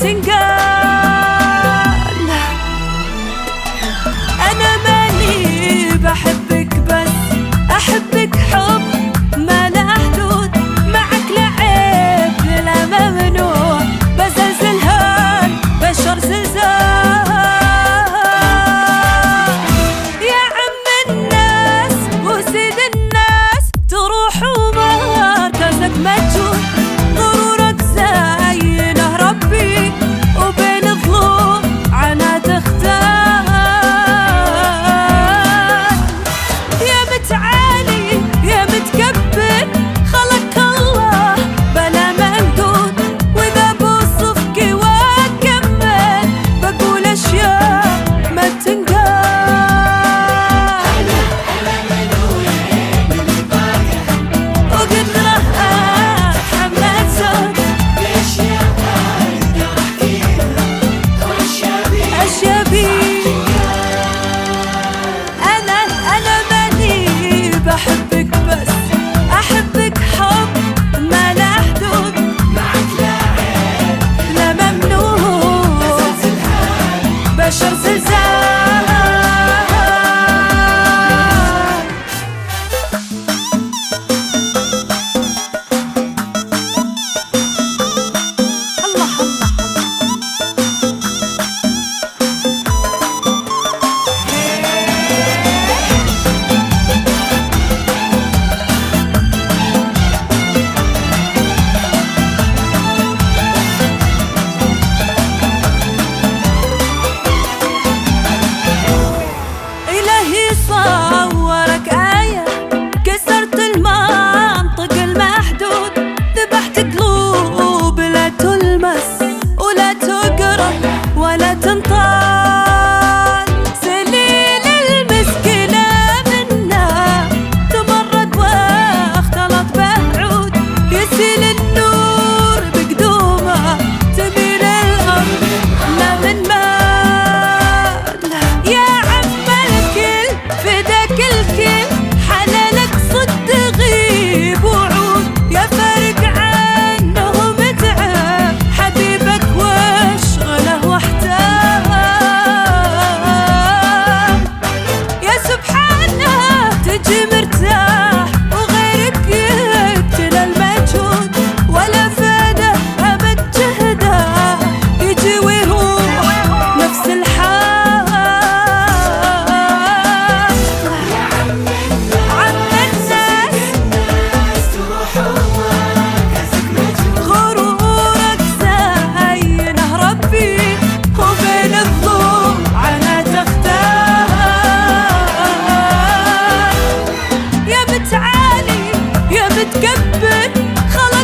Letting. Büyük kalan